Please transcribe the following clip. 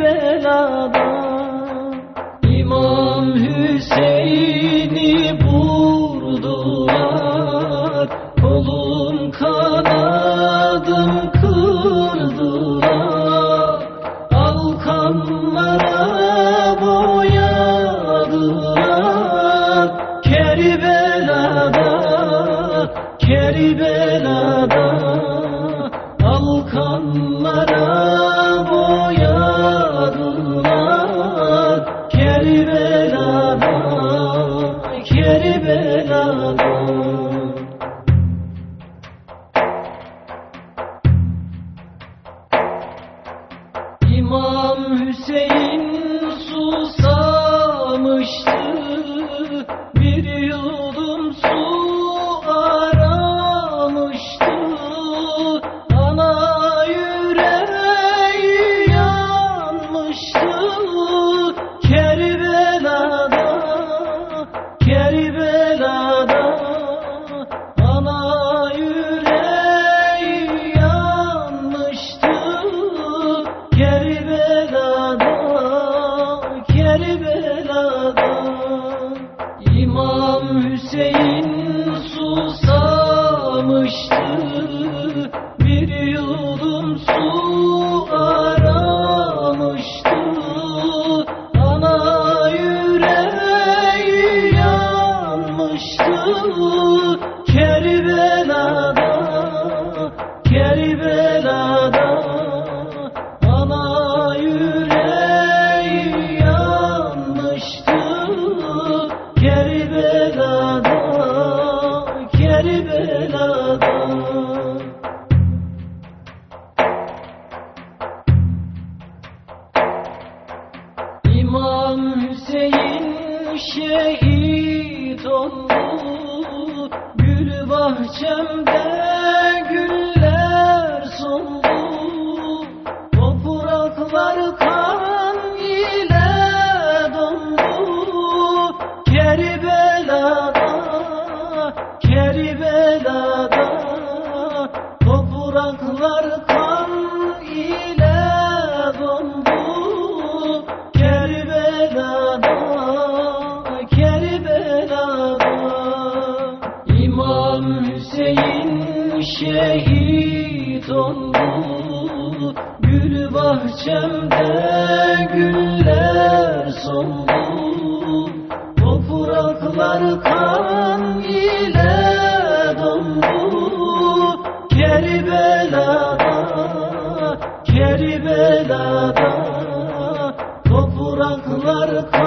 belada İmam Hüseyin'i vurdular Kolum kanadım kırdılar. Alkanlara boyadılar Kerbelada, Kerbelada. Alkanlara İmam Hüseyin İmam Hüseyin susamıştı. Bir yudum su aramıştı. Ana yüreği yanmıştı şehit oldu Gül bahçemde güller soldu Topraklar kan ile dondu Kerbela'da, Kerbela'da Topraklar şehit oldu Gül bahçemde güller soldu Topraklar kan ile dondu Kerbela'da, Kerbela'da Topraklar kan